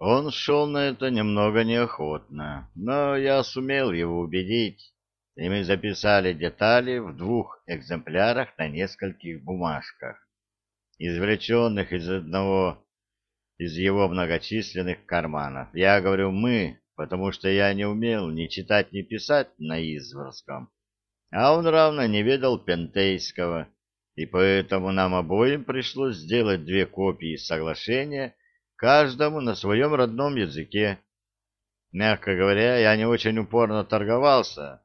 Он шел на это немного неохотно, но я сумел его убедить, и мы записали детали в двух экземплярах на нескольких бумажках, извлеченных из одного из его многочисленных карманов. Я говорю «мы», потому что я не умел ни читать, ни писать на изворском, а он равно не ведал пентейского, и поэтому нам обоим пришлось сделать две копии соглашения каждому на своем родном языке. Мягко говоря, я не очень упорно торговался.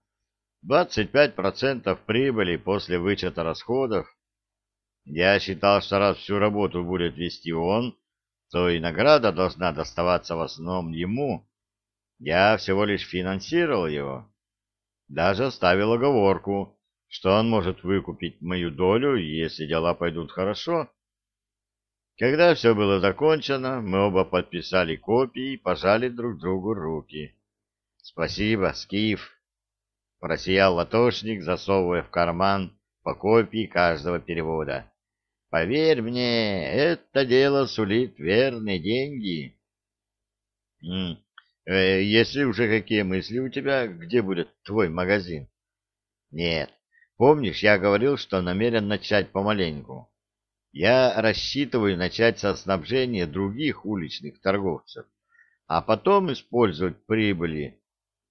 25% прибыли после вычета расходов. Я считал, что раз всю работу будет вести он, то и награда должна доставаться в основном ему. Я всего лишь финансировал его. Даже ставил оговорку, что он может выкупить мою долю, если дела пойдут хорошо. Когда все было закончено, мы оба подписали копии и пожали друг другу руки. — Спасибо, Скиф! — просиял латошник, засовывая в карман по копии каждого перевода. — Поверь мне, это дело сулит верные деньги. — э, Если уже какие мысли у тебя, где будет твой магазин? — Нет. Помнишь, я говорил, что намерен начать помаленьку? Я рассчитываю начать со снабжения других уличных торговцев, а потом использовать прибыли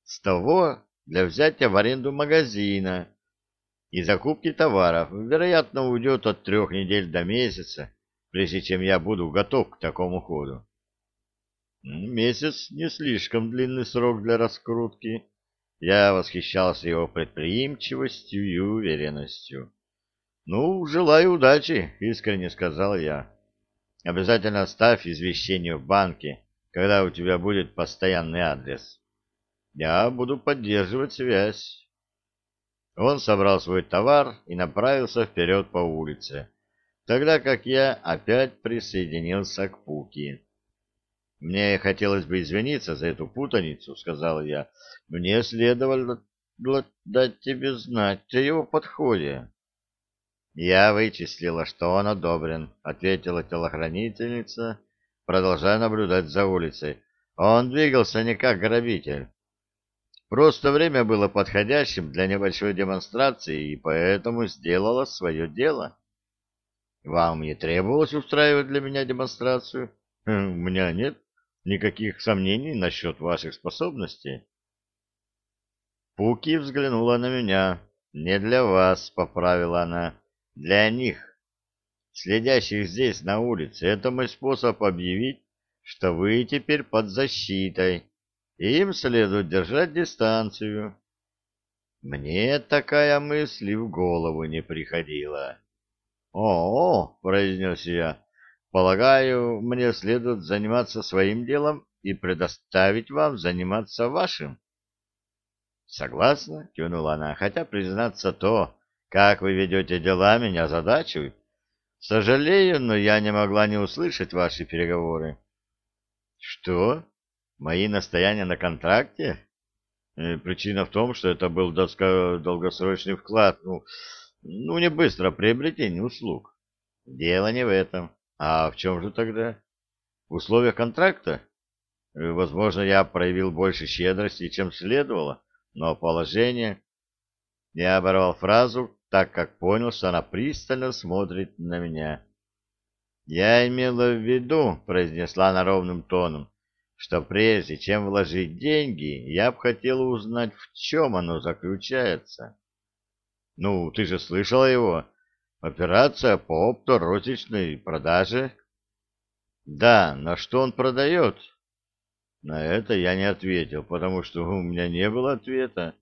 с того для взятия в аренду магазина и закупки товаров. Вероятно, уйдет от трех недель до месяца, прежде чем я буду готов к такому ходу. Месяц не слишком длинный срок для раскрутки. Я восхищался его предприимчивостью и уверенностью. «Ну, желаю удачи», — искренне сказал я. «Обязательно оставь извещение в банке, когда у тебя будет постоянный адрес. Я буду поддерживать связь». Он собрал свой товар и направился вперед по улице, тогда как я опять присоединился к Пуки. «Мне хотелось бы извиниться за эту путаницу», — сказал я. «Мне следовало дать тебе знать о его подходе». «Я вычислила, что он одобрен», — ответила телохранительница, продолжая наблюдать за улицей. «Он двигался не как грабитель. Просто время было подходящим для небольшой демонстрации, и поэтому сделала свое дело». «Вам не требовалось устраивать для меня демонстрацию?» хм, «У меня нет никаких сомнений насчет ваших способностей». Пуки взглянула на меня. «Не для вас», — поправила она. Для них, следящих здесь на улице, это мой способ объявить, что вы теперь под защитой, и им следует держать дистанцию. Мне такая мысль в голову не приходила. «О, — произнес я, — полагаю, мне следует заниматься своим делом и предоставить вам заниматься вашим». «Согласна?» — кивнула она, — хотя, признаться, то, как вы ведете дела, меня задачует. Сожалею, но я не могла не услышать ваши переговоры. Что? Мои настояния на контракте? Э, причина в том, что это был долгосрочный вклад, ну, ну, не быстро приобретение услуг. Дело не в этом. А в чем же тогда? В условиях контракта? Э, возможно, я проявил больше щедрости, чем следовало, но положение... Я оборвал фразу, так как понял, что она пристально смотрит на меня. «Я имела в виду», — произнесла она ровным тоном, «что прежде чем вложить деньги, я бы хотела узнать, в чем оно заключается». «Ну, ты же слышала его. Операция по опторозничной продаже». «Да, но что он продает?» На это я не ответил, потому что у меня не было ответа.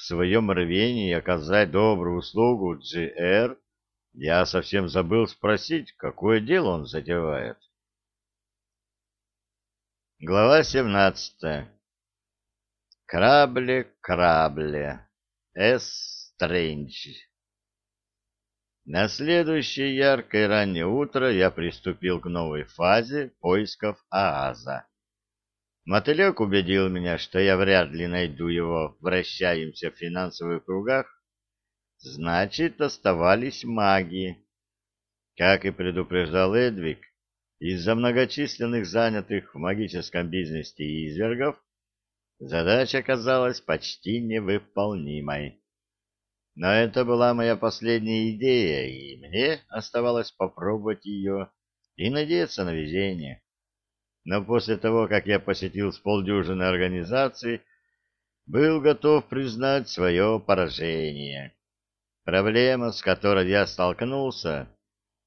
В своем рвении оказать добрую услугу Джи-Эр я совсем забыл спросить, какое дело он затевает. Глава 17. Крабле, крабле. Эс Стрэндж. На следующее яркое раннее утро я приступил к новой фазе поисков Ааза. Мотылек убедил меня, что я вряд ли найду его вращаемся в финансовых кругах. Значит, оставались маги. Как и предупреждал Эдвик, из-за многочисленных занятых в магическом бизнесе извергов задача казалась почти невыполнимой. Но это была моя последняя идея, и мне оставалось попробовать ее и надеяться на везение. Но после того, как я посетил с полдюжины организаций, был готов признать свое поражение. Проблема, с которой я столкнулся,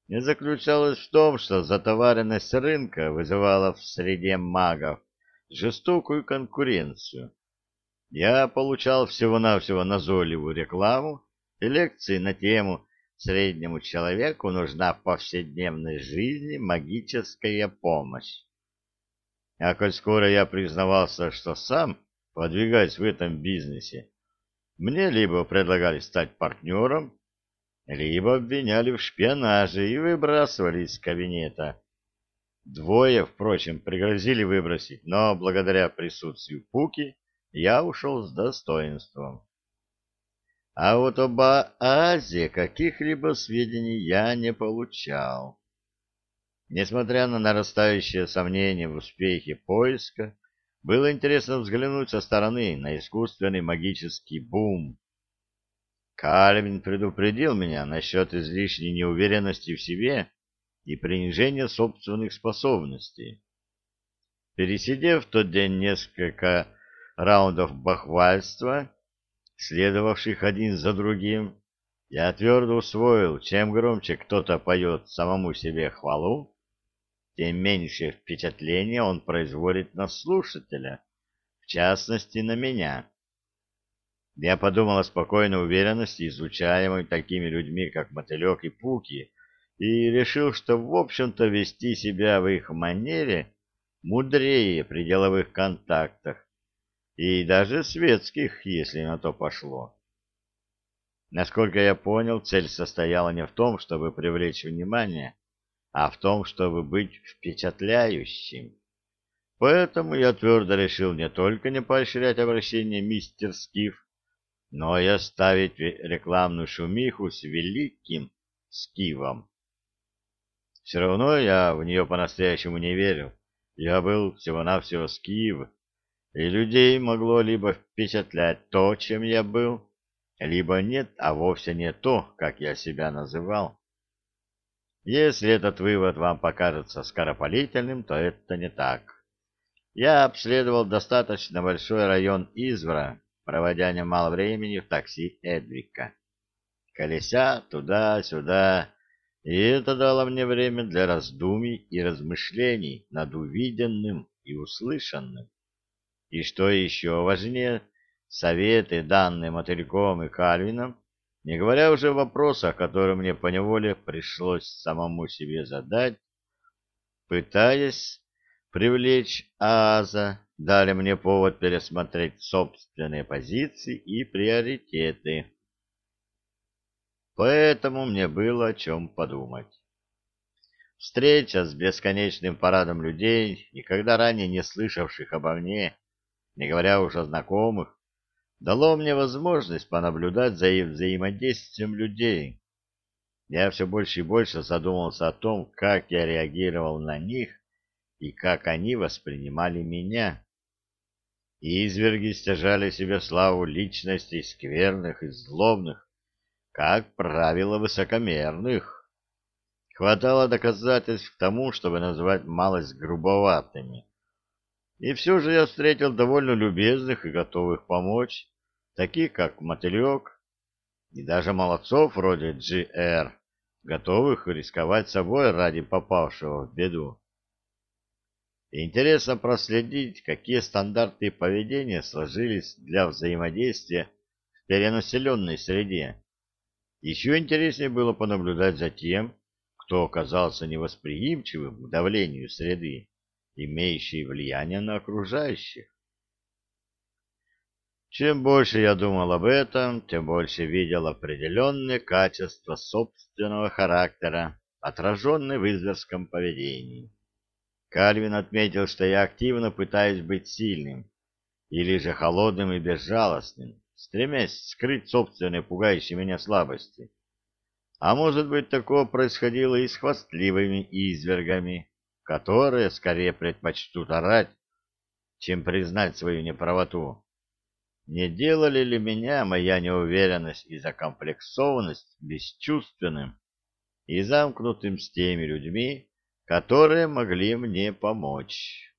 не заключалась в том, что затоваренность рынка вызывала в среде магов жестокую конкуренцию. Я получал всего-навсего назойливую рекламу и лекции на тему «Среднему человеку нужна в повседневной жизни магическая помощь». А коль скоро я признавался, что сам подвигаюсь в этом бизнесе, мне либо предлагали стать партнером, либо обвиняли в шпионаже и выбрасывали из кабинета. Двое, впрочем, пригрозили выбросить, но благодаря присутствию Пуки я ушел с достоинством. А вот об Азе каких-либо сведений я не получал. Несмотря на нарастающее сомнение в успехе поиска, было интересно взглянуть со стороны на искусственный магический бум. Кальвин предупредил меня насчет излишней неуверенности в себе и принижения собственных способностей. Пересидев в тот день несколько раундов бахвальства, следовавших один за другим, я твердо усвоил, чем громче кто-то поет самому себе хвалу, тем меньшее впечатление он производит на слушателя, в частности, на меня. Я подумал о спокойной уверенности, изучаемой такими людьми, как Мотылек и Пуки, и решил, что, в общем-то, вести себя в их манере мудрее при деловых контактах, и даже светских, если на то пошло. Насколько я понял, цель состояла не в том, чтобы привлечь внимание, а в том, чтобы быть впечатляющим. Поэтому я твердо решил не только не поощрять обращение мистер Скиф, но и оставить рекламную шумиху с великим Скивом. Все равно я в нее по-настоящему не верил. Я был всего-навсего Скив, и людей могло либо впечатлять то, чем я был, либо нет, а вовсе не то, как я себя называл. Если этот вывод вам покажется скоропалительным, то это не так. Я обследовал достаточно большой район Извра, проводя немало времени в такси Эдвика. Колеся туда-сюда, и это дало мне время для раздумий и размышлений над увиденным и услышанным. И что еще важнее, советы, данные Мотыльком и Кальвином, не говоря уже о вопросах, которые мне поневоле пришлось самому себе задать, пытаясь привлечь Аза, дали мне повод пересмотреть собственные позиции и приоритеты. Поэтому мне было о чем подумать. Встреча с бесконечным парадом людей, никогда ранее не слышавших обо мне, не говоря уже о знакомых, дало мне возможность понаблюдать за взаимодействием людей. Я все больше и больше задумался о том, как я реагировал на них и как они воспринимали меня. И изверги стяжали себе славу личностей скверных и злобных, как правило, высокомерных. Хватало доказательств к тому, чтобы назвать малость грубоватыми. И все же я встретил довольно любезных и готовых помочь, таких как Мотылек, и даже молодцов вроде Джи-Эр, готовых рисковать собой ради попавшего в беду. Интересно проследить, какие стандарты поведения сложились для взаимодействия в перенаселенной среде. Еще интереснее было понаблюдать за тем, кто оказался невосприимчивым к давлению среды имеющие влияние на окружающих. Чем больше я думал об этом, тем больше видел определенные качества собственного характера, отраженные в изверском поведении. Кальвин отметил, что я активно пытаюсь быть сильным, или же холодным и безжалостным, стремясь скрыть собственные пугающие меня слабости. А может быть, такое происходило и с хвастливыми извергами, которые скорее предпочтут орать, чем признать свою неправоту. Не делали ли меня моя неуверенность и закомплексованность бесчувственным и замкнутым с теми людьми, которые могли мне помочь?